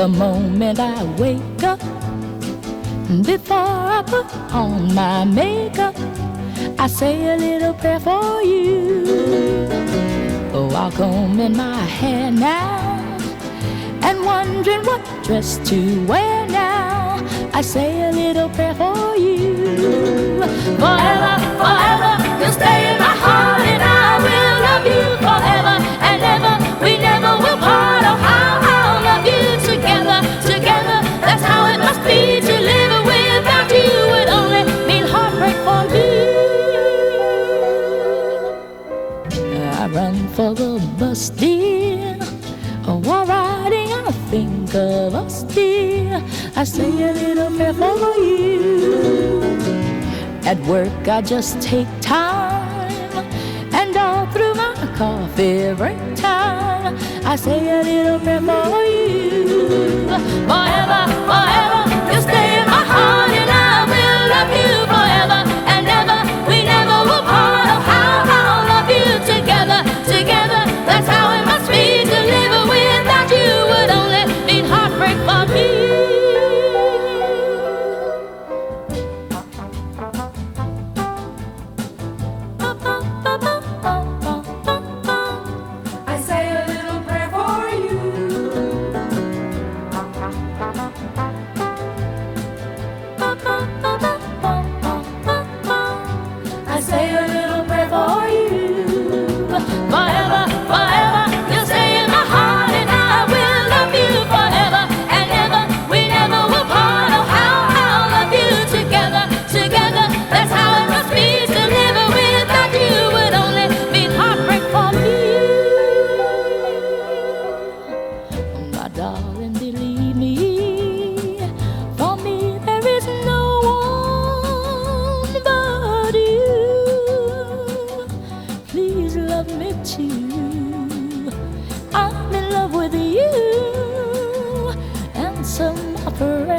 The moment I wake up, before I put on my makeup, I say a little prayer for you. Oh, I'll in my hair now and wondering what dress to wear now. I say a little prayer for you. Forever, forever, for the bus, dear. Oh, while riding, I think of us, dear. I say a little prayer for you. At work, I just take time, and all through my coffee break time, I say a little prayer for. darling, believe me. For me, there is no one but you. Please love me too. I'm in love with you and some opera.